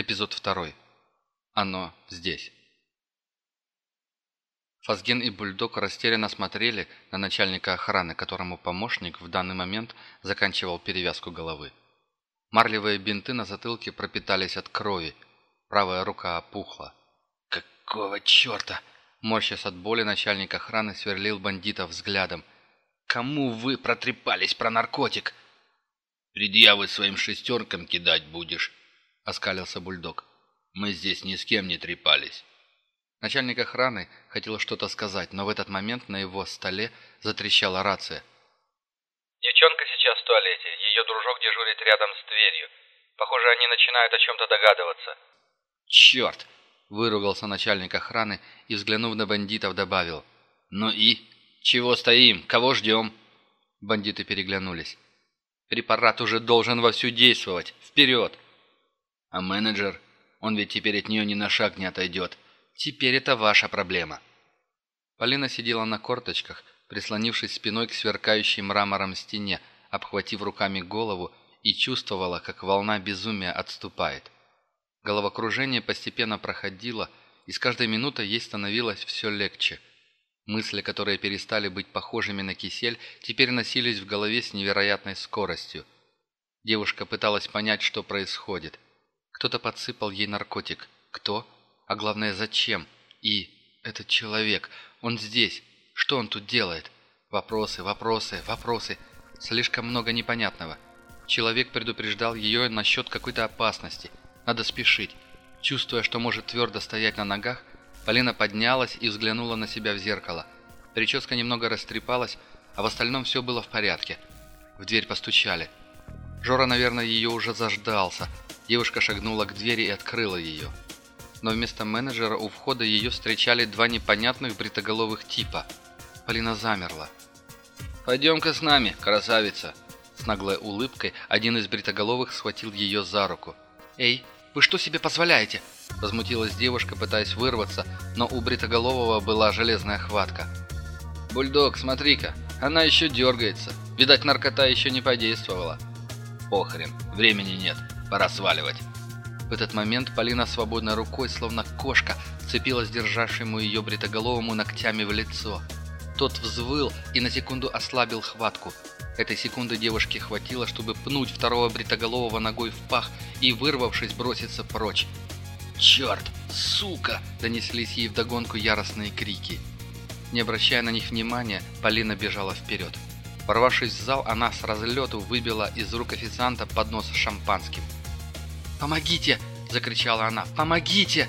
Эпизод второй. Оно здесь. Фазген и Бульдог растерянно смотрели на начальника охраны, которому помощник в данный момент заканчивал перевязку головы. Марлевые бинты на затылке пропитались от крови, правая рука опухла. «Какого черта?» Морщась от боли, начальник охраны сверлил бандитов взглядом. «Кому вы протрепались про наркотик?» «Предъявы своим шестеркам кидать будешь», оскалился бульдог. «Мы здесь ни с кем не трепались». Начальник охраны хотел что-то сказать, но в этот момент на его столе затрещала рация. «Девчонка сейчас в туалете. Ее дружок дежурит рядом с дверью. Похоже, они начинают о чем-то догадываться». «Черт!» – выругался начальник охраны и, взглянув на бандитов, добавил. «Ну и? Чего стоим? Кого ждем?» Бандиты переглянулись. «Препарат уже должен вовсю действовать. Вперед!» А менеджер? Он ведь теперь от нее ни на шаг не отойдет. Теперь это ваша проблема». Полина сидела на корточках, прислонившись спиной к сверкающей мрамором стене, обхватив руками голову и чувствовала, как волна безумия отступает. Головокружение постепенно проходило, и с каждой минутой ей становилось все легче. Мысли, которые перестали быть похожими на кисель, теперь носились в голове с невероятной скоростью. Девушка пыталась понять, что происходит – кто-то подсыпал ей наркотик. Кто? А главное, зачем? И этот человек, он здесь. Что он тут делает? Вопросы, вопросы, вопросы. Слишком много непонятного. Человек предупреждал ее насчет какой-то опасности. Надо спешить. Чувствуя, что может твердо стоять на ногах, Полина поднялась и взглянула на себя в зеркало. Прическа немного растрепалась, а в остальном все было в порядке. В дверь постучали. Жора, наверное, ее уже заждался – Девушка шагнула к двери и открыла ее. Но вместо менеджера у входа ее встречали два непонятных бритоголовых типа. Полина замерла. «Пойдем-ка с нами, красавица!» С наглой улыбкой один из бритоголовых схватил ее за руку. «Эй, вы что себе позволяете?» Возмутилась девушка, пытаясь вырваться, но у бритоголового была железная хватка. «Бульдог, смотри-ка, она еще дергается. Видать, наркота еще не подействовала». «Похрен, времени нет. Пора сваливать. В этот момент Полина свободной рукой, словно кошка, цепилась державшему ее бритоголовому ногтями в лицо. Тот взвыл и на секунду ослабил хватку. Этой секунды девушке хватило, чтобы пнуть второго бритоголового ногой в пах и, вырвавшись, броситься прочь. «Черт! Сука!» – донеслись ей вдогонку яростные крики. Не обращая на них внимания, Полина бежала вперед. Ворвавшись в зал, она с разлету выбила из рук официанта поднос с шампанским – «Помогите!» – закричала она. «Помогите!»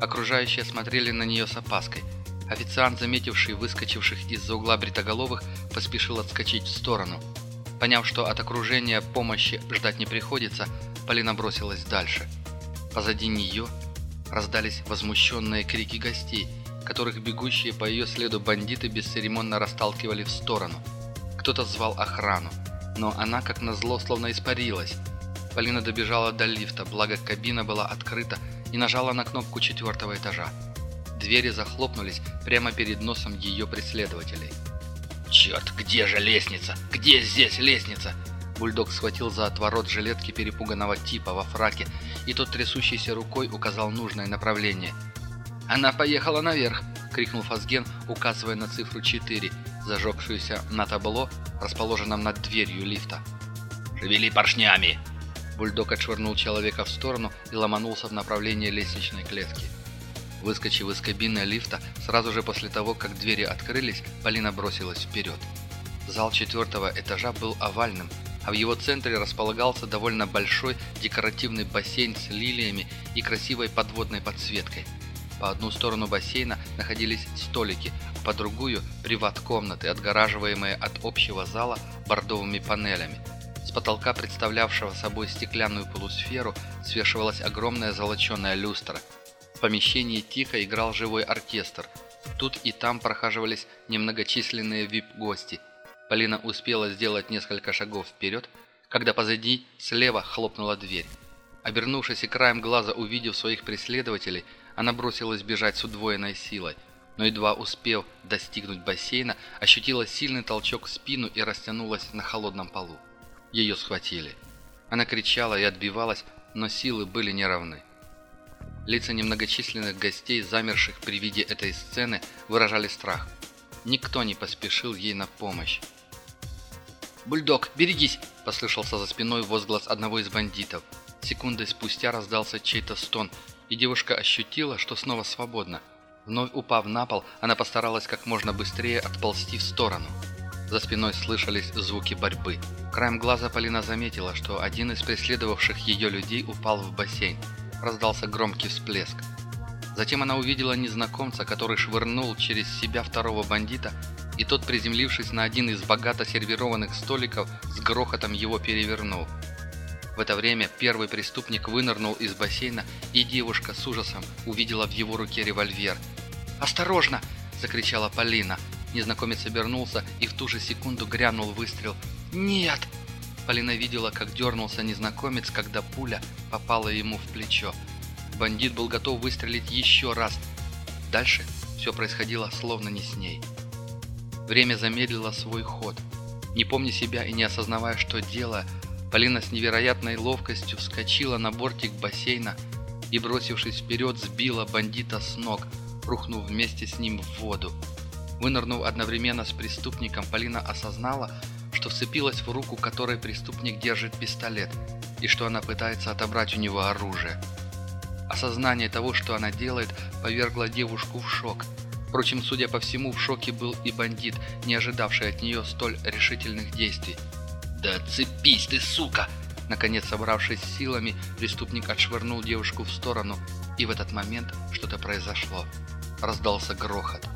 Окружающие смотрели на нее с опаской. Официант, заметивший выскочивших из-за угла бритоголовых, поспешил отскочить в сторону. Поняв, что от окружения помощи ждать не приходится, Полина бросилась дальше. Позади нее раздались возмущенные крики гостей, которых бегущие по ее следу бандиты бесцеремонно расталкивали в сторону. Кто-то звал охрану, но она, как назло, словно испарилась – Полина добежала до лифта, благо кабина была открыта, и нажала на кнопку четвертого этажа. Двери захлопнулись прямо перед носом ее преследователей. «Черт, где же лестница? Где здесь лестница?» Бульдог схватил за отворот жилетки перепуганного типа во фраке, и тот трясущейся рукой указал нужное направление. «Она поехала наверх!» — крикнул Фазген, указывая на цифру 4, зажегшуюся на табло, расположенном над дверью лифта. «Шевели поршнями!» Бульдог отшвырнул человека в сторону и ломанулся в направлении лестничной клетки. Выскочив из кабины лифта, сразу же после того, как двери открылись, Полина бросилась вперед. Зал четвертого этажа был овальным, а в его центре располагался довольно большой декоративный бассейн с лилиями и красивой подводной подсветкой. По одну сторону бассейна находились столики, а по другую – приват-комнаты, отгораживаемые от общего зала бордовыми панелями – потолка, представлявшего собой стеклянную полусферу, свешивалась огромная золоченая люстра. В помещении тихо играл живой оркестр. Тут и там прохаживались немногочисленные вип-гости. Полина успела сделать несколько шагов вперед, когда позади слева хлопнула дверь. Обернувшись и краем глаза увидев своих преследователей, она бросилась бежать с удвоенной силой, но едва успев достигнуть бассейна, ощутила сильный толчок в спину и растянулась на холодном полу. Ее схватили. Она кричала и отбивалась, но силы были неравны. Лица немногочисленных гостей, замерших при виде этой сцены, выражали страх. Никто не поспешил ей на помощь. «Бульдог, берегись!» – послышался за спиной возглас одного из бандитов. Секундой спустя раздался чей-то стон, и девушка ощутила, что снова свободна. Вновь упав на пол, она постаралась как можно быстрее отползти в сторону. За спиной слышались звуки борьбы. Краем глаза Полина заметила, что один из преследовавших ее людей упал в бассейн. Раздался громкий всплеск. Затем она увидела незнакомца, который швырнул через себя второго бандита и тот, приземлившись на один из богато сервированных столиков, с грохотом его перевернул. В это время первый преступник вынырнул из бассейна, и девушка с ужасом увидела в его руке револьвер. «Осторожно!» – закричала Полина. Незнакомец обернулся, и в ту же секунду грянул выстрел. «Нет!» Полина видела, как дернулся незнакомец, когда пуля попала ему в плечо. Бандит был готов выстрелить еще раз. Дальше все происходило словно не с ней. Время замедлило свой ход. Не помня себя и не осознавая, что дело, Полина с невероятной ловкостью вскочила на бортик бассейна и, бросившись вперед, сбила бандита с ног, рухнув вместе с ним в воду. Вынырнув одновременно с преступником, Полина осознала, что вцепилась в руку, которой преступник держит пистолет, и что она пытается отобрать у него оружие. Осознание того, что она делает, повергло девушку в шок – Впрочем, судя по всему, в шоке был и бандит, не ожидавший от нее столь решительных действий. «Да цепись ты, сука!» Наконец, собравшись силами, преступник отшвырнул девушку в сторону, и в этот момент что-то произошло. Раздался грохот.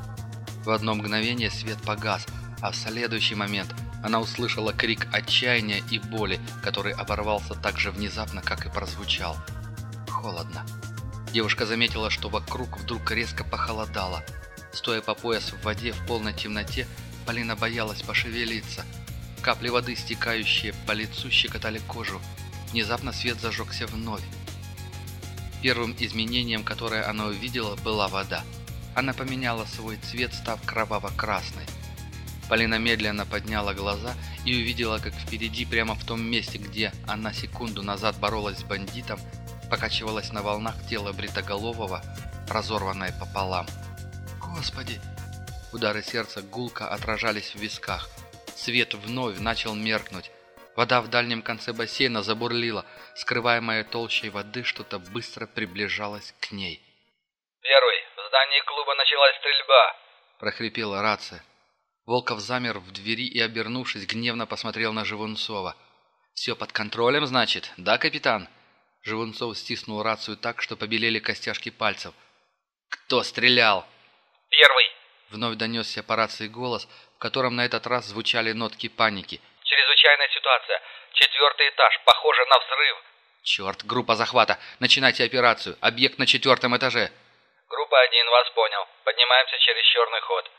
В одно мгновение свет погас, а в следующий момент она услышала крик отчаяния и боли, который оборвался так же внезапно, как и прозвучал. Холодно. Девушка заметила, что вокруг вдруг резко похолодало – Стоя по пояс в воде в полной темноте, Полина боялась пошевелиться. Капли воды, стекающие по лицу, щекотали кожу. Внезапно свет зажегся вновь. Первым изменением, которое она увидела, была вода. Она поменяла свой цвет, став кроваво-красной. Полина медленно подняла глаза и увидела, как впереди, прямо в том месте, где она секунду назад боролась с бандитом, покачивалось на волнах тело бритоголового, разорванное пополам. Господи!» Удары сердца гулко отражались в висках. Свет вновь начал меркнуть. Вода в дальнем конце бассейна забурлила. Скрываемая толщей воды что-то быстро приближалось к ней. «Первый, здании клуба началась стрельба!» – прохрипела рация. Волков замер в двери и, обернувшись, гневно посмотрел на Живунцова. «Все под контролем, значит? Да, капитан?» Живунцов стиснул рацию так, что побелели костяшки пальцев. «Кто стрелял?» «Первый!» Вновь донесся по рации голос, в котором на этот раз звучали нотки паники. «Чрезвычайная ситуация. Четвертый этаж. Похоже на взрыв». «Черт, группа захвата. Начинайте операцию. Объект на четвертом этаже». «Группа один, вас понял. Поднимаемся через черный ход».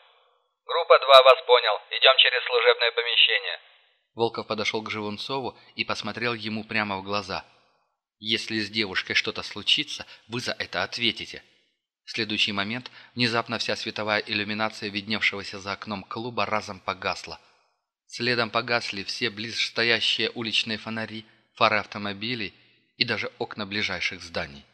«Группа два, вас понял. Идем через служебное помещение». Волков подошел к Живунцову и посмотрел ему прямо в глаза. «Если с девушкой что-то случится, вы за это ответите. В следующий момент внезапно вся световая иллюминация видневшегося за окном клуба разом погасла. Следом погасли все близстоящие уличные фонари, фары автомобилей и даже окна ближайших зданий.